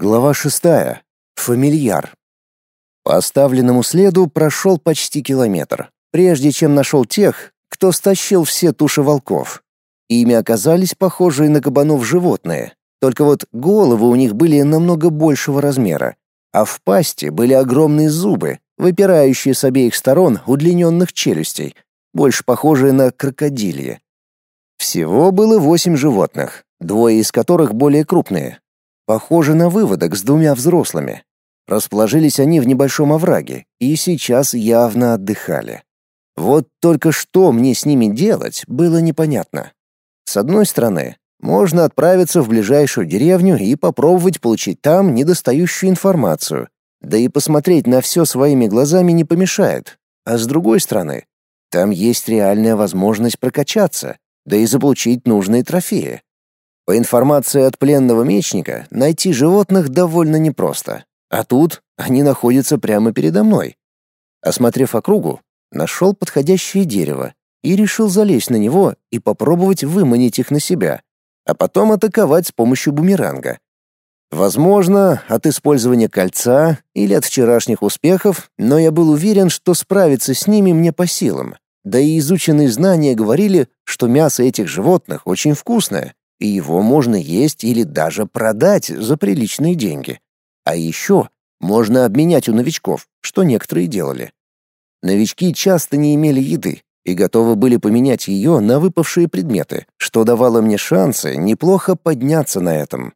Глава шестая. Фамильяр. По оставленному следу прошел почти километр, прежде чем нашел тех, кто стащил все туши волков. Ими оказались похожие на кабанов животные, только вот головы у них были намного большего размера, а в пасти были огромные зубы, выпирающие с обеих сторон удлиненных челюстей, больше похожие на крокодилье. Всего было восемь животных, двое из которых более крупные. Похоже на выводок с двумя взрослыми. Расположились они в небольшом овраге и сейчас явно отдыхали. Вот только что мне с ними делать, было непонятно. С одной стороны, можно отправиться в ближайшую деревню и попробовать получить там недостающую информацию, да и посмотреть на все своими глазами не помешает. А с другой стороны, там есть реальная возможность прокачаться, да и заполучить нужные трофеи. По информации от пленного мечника, найти животных довольно непросто. А тут они находятся прямо передо мной. Осмотрев округу, нашел подходящее дерево и решил залезть на него и попробовать выманить их на себя, а потом атаковать с помощью бумеранга. Возможно, от использования кольца или от вчерашних успехов, но я был уверен, что справиться с ними мне по силам. Да и изученные знания говорили, что мясо этих животных очень вкусное, и его можно есть или даже продать за приличные деньги. А еще можно обменять у новичков, что некоторые делали. Новички часто не имели еды и готовы были поменять ее на выпавшие предметы, что давало мне шансы неплохо подняться на этом.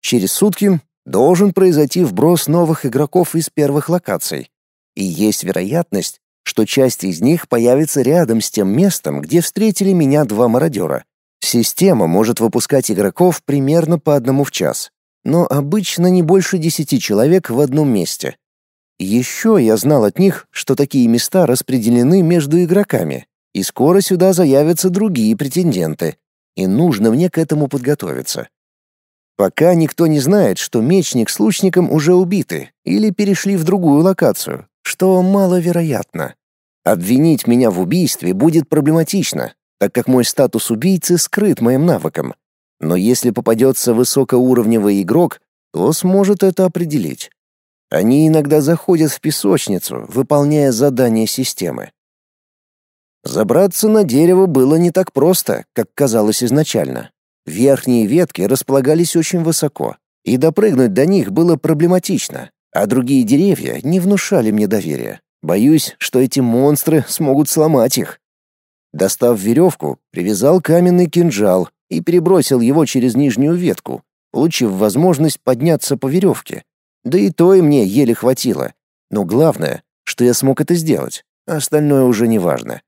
Через сутки должен произойти вброс новых игроков из первых локаций, и есть вероятность, что часть из них появится рядом с тем местом, где встретили меня два мародера. Система может выпускать игроков примерно по одному в час, но обычно не больше десяти человек в одном месте. Еще я знал от них, что такие места распределены между игроками, и скоро сюда заявятся другие претенденты, и нужно мне к этому подготовиться. Пока никто не знает, что мечник с лучником уже убиты или перешли в другую локацию, что маловероятно. Обвинить меня в убийстве будет проблематично, так как мой статус убийцы скрыт моим навыком. Но если попадется высокоуровневый игрок, то сможет это определить. Они иногда заходят в песочницу, выполняя задания системы. Забраться на дерево было не так просто, как казалось изначально. Верхние ветки располагались очень высоко, и допрыгнуть до них было проблематично, а другие деревья не внушали мне доверия. Боюсь, что эти монстры смогут сломать их. Достав веревку, привязал каменный кинжал и перебросил его через нижнюю ветку, получив возможность подняться по веревке. Да и то и мне еле хватило. Но главное, что я смог это сделать, а остальное уже не важно.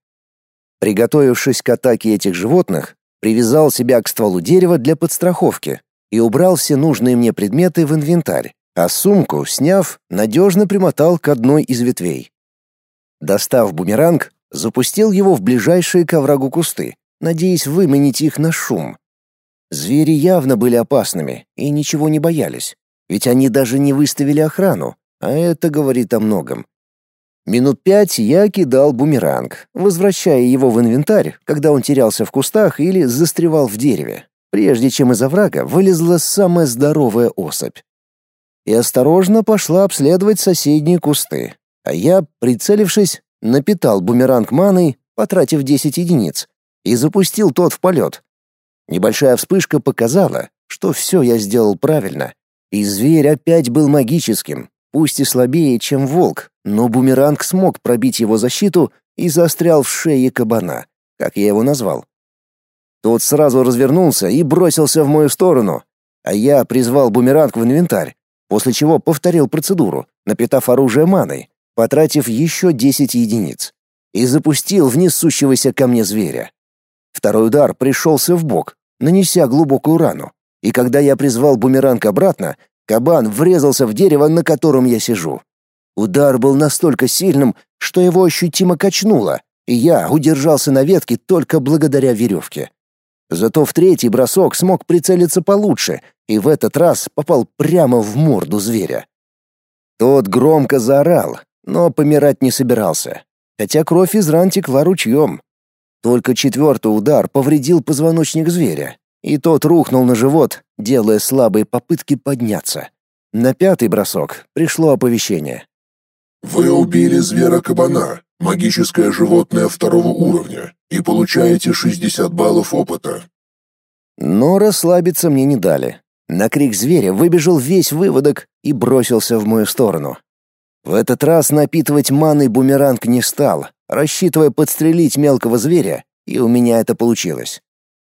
Приготовившись к атаке этих животных, привязал себя к стволу дерева для подстраховки и убрал все нужные мне предметы в инвентарь а сумку, сняв, надежно примотал к одной из ветвей. Достав бумеранг, запустил его в ближайшие к оврагу кусты, надеясь выманить их на шум. Звери явно были опасными и ничего не боялись, ведь они даже не выставили охрану, а это говорит о многом. Минут пять я кидал бумеранг, возвращая его в инвентарь, когда он терялся в кустах или застревал в дереве, прежде чем из оврага вылезла самая здоровая особь и осторожно пошла обследовать соседние кусты. А я, прицелившись, напитал бумеранг маной, потратив 10 единиц, и запустил тот в полет. Небольшая вспышка показала, что все я сделал правильно, и зверь опять был магическим, пусть и слабее, чем волк, но бумеранг смог пробить его защиту и застрял в шее кабана, как я его назвал. Тот сразу развернулся и бросился в мою сторону, а я призвал бумеранг в инвентарь после чего повторил процедуру, напитав оружие маной, потратив еще 10 единиц, и запустил в несущегося ко мне зверя. Второй удар пришелся в бок, нанеся глубокую рану, и когда я призвал бумеранг обратно, кабан врезался в дерево, на котором я сижу. Удар был настолько сильным, что его ощутимо качнуло, и я удержался на ветке только благодаря веревке. Зато в третий бросок смог прицелиться получше и в этот раз попал прямо в морду зверя. Тот громко заорал, но помирать не собирался, хотя кровь из ран текла ручьем. Только четвертый удар повредил позвоночник зверя, и тот рухнул на живот, делая слабые попытки подняться. На пятый бросок пришло оповещение. Вы убили звера-кабана, магическое животное второго уровня, и получаете 60 баллов опыта. Но расслабиться мне не дали. На крик зверя выбежал весь выводок и бросился в мою сторону. В этот раз напитывать маной бумеранг не стал, рассчитывая подстрелить мелкого зверя, и у меня это получилось.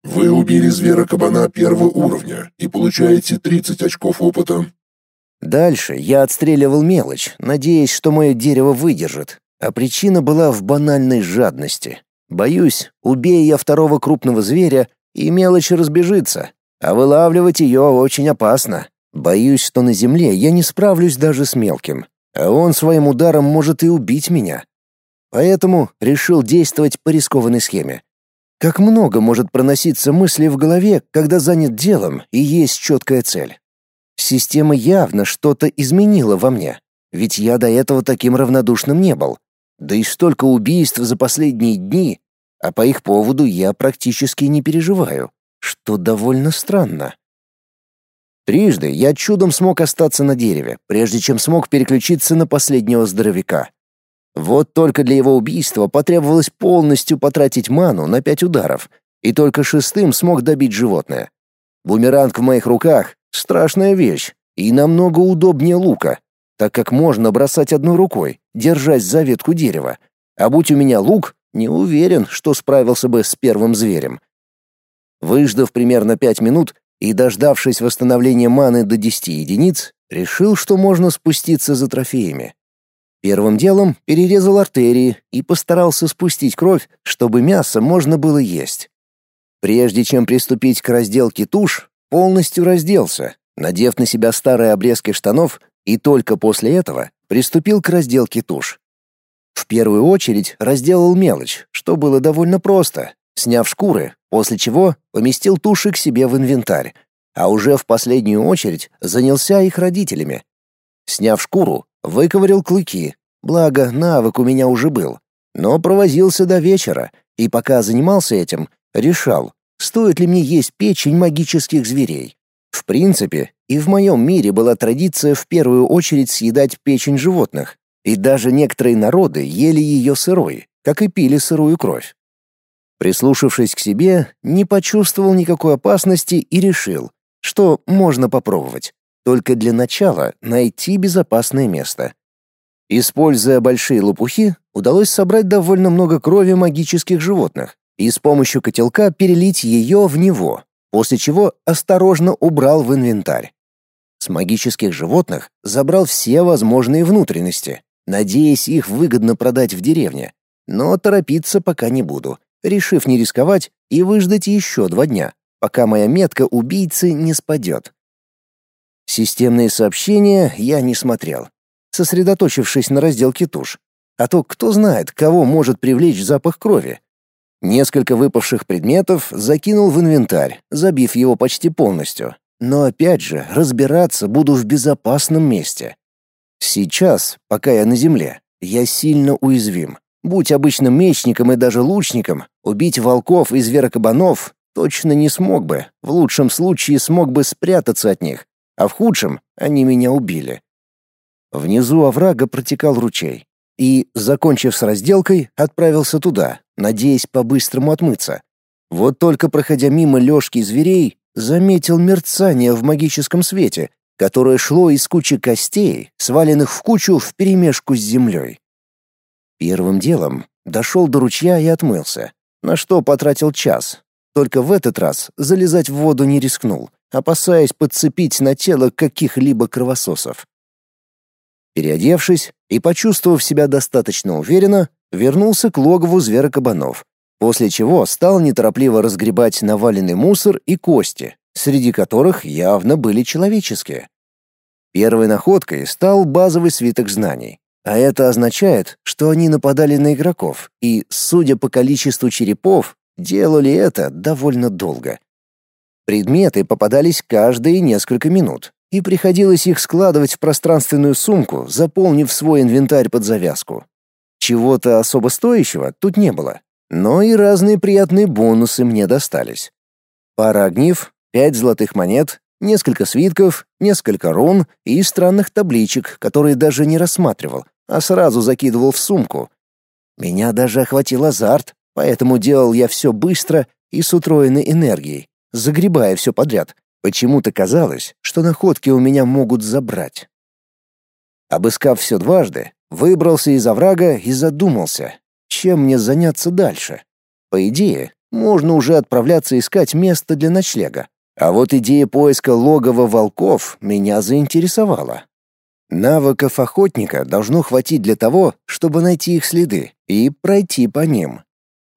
Вы убили звера-кабана первого уровня и получаете 30 очков опыта. Дальше я отстреливал мелочь, надеясь, что мое дерево выдержит, а причина была в банальной жадности. Боюсь, убей я второго крупного зверя, и мелочь разбежится, а вылавливать ее очень опасно. Боюсь, что на земле я не справлюсь даже с мелким, а он своим ударом может и убить меня. Поэтому решил действовать по рискованной схеме. Как много может проноситься мысли в голове, когда занят делом и есть четкая цель. Система явно что-то изменила во мне, ведь я до этого таким равнодушным не был. Да и столько убийств за последние дни, а по их поводу я практически не переживаю, что довольно странно. Трижды я чудом смог остаться на дереве, прежде чем смог переключиться на последнего здоровяка. Вот только для его убийства потребовалось полностью потратить ману на пять ударов, и только шестым смог добить животное. Бумеранг в моих руках — страшная вещь, и намного удобнее лука, так как можно бросать одной рукой, держась за ветку дерева. А будь у меня лук, не уверен, что справился бы с первым зверем. Выждав примерно пять минут и дождавшись восстановления маны до 10 единиц, решил, что можно спуститься за трофеями. Первым делом перерезал артерии и постарался спустить кровь, чтобы мясо можно было есть. Прежде чем приступить к разделке туш, полностью разделся, надев на себя старые обрезки штанов, и только после этого приступил к разделке туш. В первую очередь разделал мелочь, что было довольно просто, сняв шкуры, после чего поместил туши к себе в инвентарь, а уже в последнюю очередь занялся их родителями. Сняв шкуру, выковырял клыки, благо навык у меня уже был, но провозился до вечера, и пока занимался этим, решал, стоит ли мне есть печень магических зверей. В принципе, и в моем мире была традиция в первую очередь съедать печень животных, и даже некоторые народы ели ее сырой, как и пили сырую кровь. Прислушавшись к себе, не почувствовал никакой опасности и решил, что можно попробовать. Только для начала найти безопасное место. Используя большие лопухи, удалось собрать довольно много крови магических животных и с помощью котелка перелить ее в него, после чего осторожно убрал в инвентарь. С магических животных забрал все возможные внутренности, надеясь их выгодно продать в деревне. Но торопиться пока не буду, решив не рисковать и выждать еще два дня, пока моя метка убийцы не спадет. Системные сообщения я не смотрел, сосредоточившись на разделке туш. А то кто знает, кого может привлечь запах крови. Несколько выпавших предметов закинул в инвентарь, забив его почти полностью. Но опять же, разбираться буду в безопасном месте. Сейчас, пока я на земле, я сильно уязвим. Будь обычным мечником и даже лучником, убить волков и зверокабанов точно не смог бы. В лучшем случае смог бы спрятаться от них, а в худшем они меня убили. Внизу оврага протекал ручей, и, закончив с разделкой, отправился туда, надеясь по-быстрому отмыться. Вот только проходя мимо лёжки зверей, заметил мерцание в магическом свете, которое шло из кучи костей, сваленных в кучу вперемешку с землей. Первым делом дошел до ручья и отмылся, на что потратил час. Только в этот раз залезать в воду не рискнул, опасаясь подцепить на тело каких-либо кровососов. Переодевшись и почувствовав себя достаточно уверенно, вернулся к логову зверокабанов, после чего стал неторопливо разгребать наваленный мусор и кости, среди которых явно были человеческие. Первой находкой стал базовый свиток знаний. А это означает, что они нападали на игроков и, судя по количеству черепов, делали это довольно долго. Предметы попадались каждые несколько минут, и приходилось их складывать в пространственную сумку, заполнив свой инвентарь под завязку. Чего-то особо стоящего тут не было, но и разные приятные бонусы мне достались. Пара огнив, пять золотых монет, несколько свитков, несколько рун и странных табличек, которые даже не рассматривал, а сразу закидывал в сумку. Меня даже охватил азарт, поэтому делал я все быстро и с утроенной энергией, загребая все подряд. Почему-то казалось, что находки у меня могут забрать. Обыскав все дважды, выбрался из оврага и задумался, чем мне заняться дальше. По идее, можно уже отправляться искать место для ночлега. А вот идея поиска логова волков меня заинтересовала. Навыков охотника должно хватить для того, чтобы найти их следы и пройти по ним.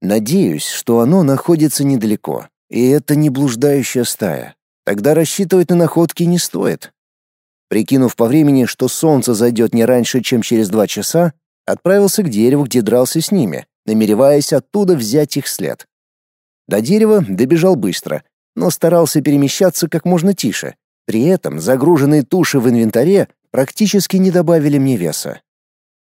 Надеюсь, что оно находится недалеко, и это не блуждающая стая. Тогда рассчитывать на находки не стоит. Прикинув по времени, что солнце зайдет не раньше, чем через два часа, отправился к дереву, где дрался с ними, намереваясь оттуда взять их след. До дерева добежал быстро, но старался перемещаться как можно тише. При этом загруженные туши в инвентаре практически не добавили мне веса.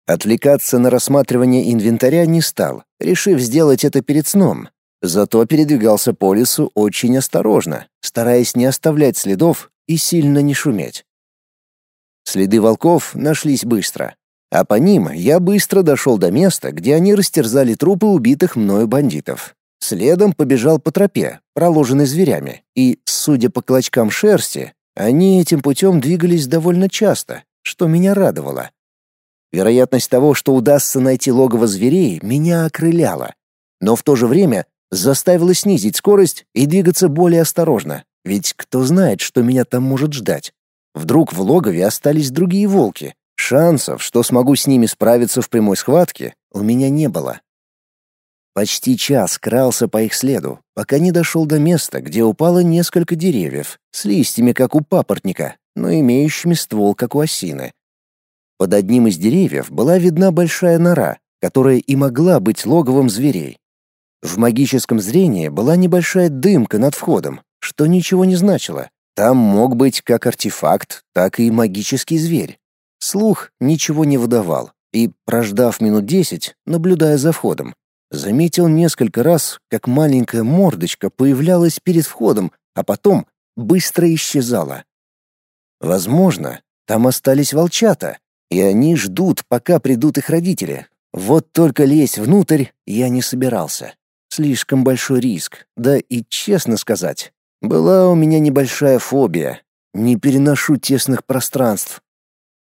Отвлекаться на рассматривание инвентаря не стал, решив сделать это перед сном. Зато передвигался по лесу очень осторожно, стараясь не оставлять следов и сильно не шуметь. Следы волков нашлись быстро, а по ним я быстро дошел до места, где они растерзали трупы убитых мною бандитов. Следом побежал по тропе, проложенной зверями, и, судя по клочкам шерсти, они этим путем двигались довольно часто, что меня радовало. Вероятность того, что удастся найти логово зверей, меня окрыляла, но в то же время заставила снизить скорость и двигаться более осторожно, ведь кто знает, что меня там может ждать. Вдруг в логове остались другие волки, Шансов, что смогу с ними справиться в прямой схватке, у меня не было. Почти час крался по их следу, пока не дошел до места, где упало несколько деревьев, с листьями, как у папоротника, но имеющими ствол, как у осины. Под одним из деревьев была видна большая нора, которая и могла быть логовом зверей. В магическом зрении была небольшая дымка над входом, что ничего не значило. Там мог быть как артефакт, так и магический зверь. Слух ничего не выдавал, и, прождав минут десять, наблюдая за входом, заметил несколько раз, как маленькая мордочка появлялась перед входом, а потом быстро исчезала. Возможно, там остались волчата, и они ждут, пока придут их родители. Вот только лезть внутрь я не собирался. Слишком большой риск, да и, честно сказать, была у меня небольшая фобия. Не переношу тесных пространств,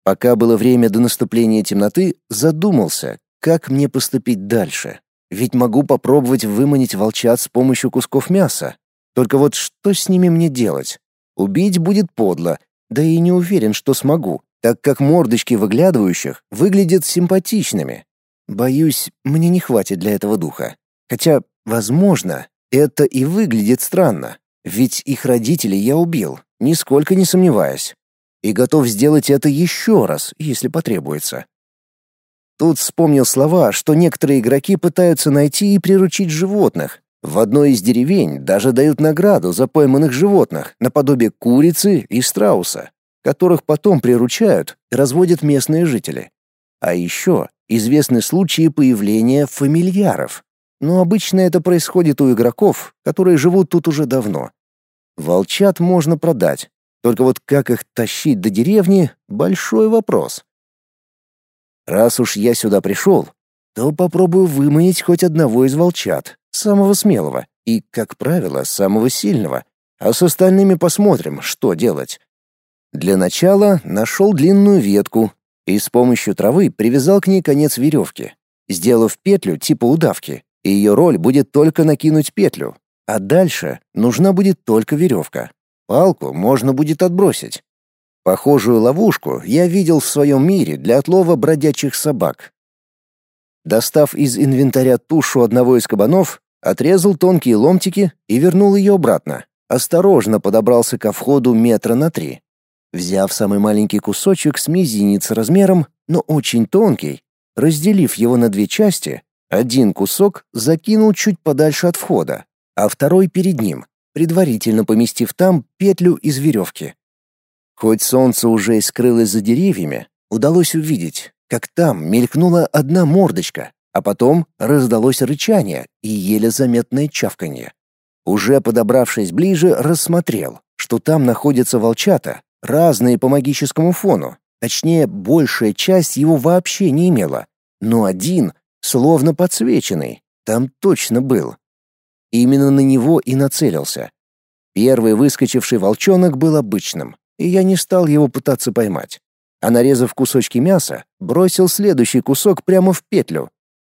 Пока было время до наступления темноты, задумался, как мне поступить дальше. Ведь могу попробовать выманить волчат с помощью кусков мяса. Только вот что с ними мне делать? Убить будет подло, да и не уверен, что смогу, так как мордочки выглядывающих выглядят симпатичными. Боюсь, мне не хватит для этого духа. Хотя, возможно, это и выглядит странно, ведь их родителей я убил, нисколько не сомневаясь и готов сделать это еще раз, если потребуется. Тут вспомнил слова, что некоторые игроки пытаются найти и приручить животных. В одной из деревень даже дают награду за пойманных животных, наподобие курицы и страуса, которых потом приручают и разводят местные жители. А еще известны случаи появления фамильяров. Но обычно это происходит у игроков, которые живут тут уже давно. Волчат можно продать, только вот как их тащить до деревни — большой вопрос. Раз уж я сюда пришел, то попробую выманить хоть одного из волчат, самого смелого и, как правило, самого сильного, а с остальными посмотрим, что делать. Для начала нашел длинную ветку и с помощью травы привязал к ней конец веревки, сделав петлю типа удавки, и ее роль будет только накинуть петлю, а дальше нужна будет только веревка. Палку можно будет отбросить. Похожую ловушку я видел в своем мире для отлова бродячих собак. Достав из инвентаря тушу одного из кабанов, отрезал тонкие ломтики и вернул ее обратно. Осторожно подобрался ко входу метра на три. Взяв самый маленький кусочек с мизинец размером, но очень тонкий, разделив его на две части, один кусок закинул чуть подальше от входа, а второй перед ним, предварительно поместив там петлю из веревки. Хоть солнце уже и скрылось за деревьями, удалось увидеть, как там мелькнула одна мордочка, а потом раздалось рычание и еле заметное чавканье. Уже подобравшись ближе, рассмотрел, что там находятся волчата, разные по магическому фону. Точнее, большая часть его вообще не имела, но один, словно подсвеченный, там точно был. Именно на него и нацелился. Первый выскочивший волчонок был обычным, и я не стал его пытаться поймать. А нарезав кусочки мяса, бросил следующий кусок прямо в петлю.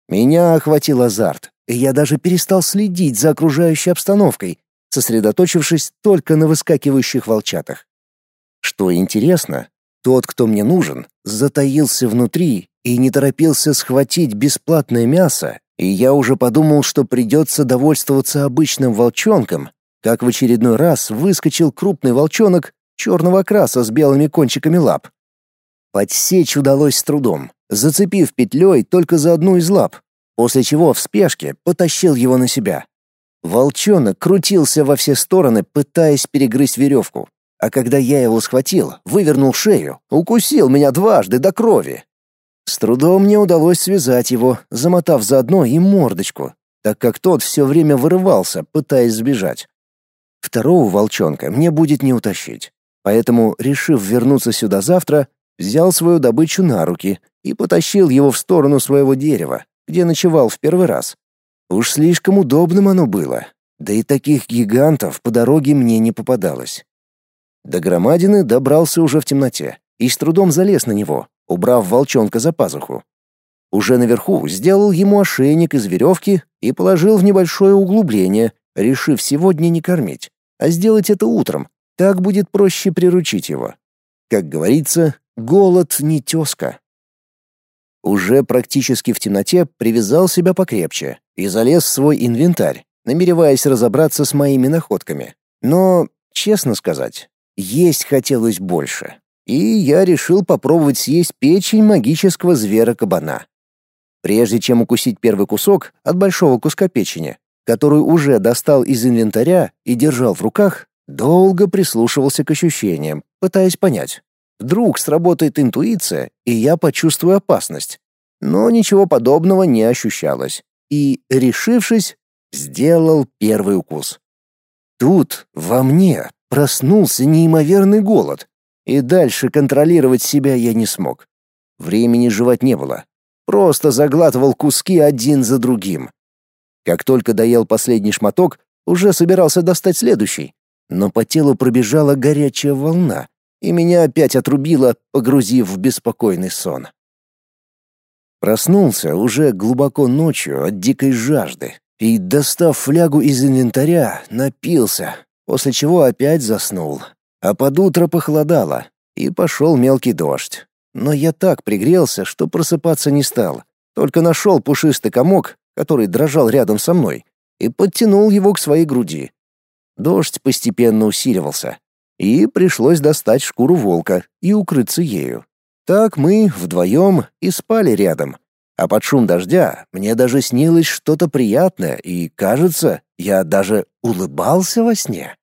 Меня охватил азарт, и я даже перестал следить за окружающей обстановкой, сосредоточившись только на выскакивающих волчатах. Что интересно, тот, кто мне нужен, затаился внутри и не торопился схватить бесплатное мясо, и я уже подумал, что придется довольствоваться обычным волчонком, как в очередной раз выскочил крупный волчонок черного окраса с белыми кончиками лап. Подсечь удалось с трудом, зацепив петлей только за одну из лап, после чего в спешке потащил его на себя. Волчонок крутился во все стороны, пытаясь перегрызть веревку, а когда я его схватил, вывернул шею, укусил меня дважды до крови. С трудом мне удалось связать его, замотав заодно и мордочку, так как тот все время вырывался, пытаясь сбежать. Второго волчонка мне будет не утащить, поэтому, решив вернуться сюда завтра, взял свою добычу на руки и потащил его в сторону своего дерева, где ночевал в первый раз. Уж слишком удобным оно было, да и таких гигантов по дороге мне не попадалось. До громадины добрался уже в темноте и с трудом залез на него, убрав волчонка за пазуху. Уже наверху сделал ему ошейник из веревки и положил в небольшое углубление, решив сегодня не кормить, а сделать это утром, так будет проще приручить его. Как говорится, голод не тезка. Уже практически в темноте привязал себя покрепче и залез в свой инвентарь, намереваясь разобраться с моими находками. Но, честно сказать, есть хотелось больше. И я решил попробовать съесть печень магического звера-кабана. Прежде чем укусить первый кусок от большого куска печени, которую уже достал из инвентаря и держал в руках, долго прислушивался к ощущениям, пытаясь понять. Вдруг сработает интуиция, и я почувствую опасность. Но ничего подобного не ощущалось. И, решившись, сделал первый укус. Тут во мне проснулся неимоверный голод, и дальше контролировать себя я не смог. Времени жевать не было. Просто заглатывал куски один за другим. Как только доел последний шматок, уже собирался достать следующий, но по телу пробежала горячая волна, и меня опять отрубило, погрузив в беспокойный сон. Проснулся уже глубоко ночью от дикой жажды и, достав флягу из инвентаря, напился, после чего опять заснул. А под утро похолодало, и пошел мелкий дождь. Но я так пригрелся, что просыпаться не стал, только нашел пушистый комок, который дрожал рядом со мной, и подтянул его к своей груди. Дождь постепенно усиливался, и пришлось достать шкуру волка и укрыться ею. Так мы вдвоем и спали рядом. А под шум дождя мне даже снилось что-то приятное, и, кажется, я даже улыбался во сне.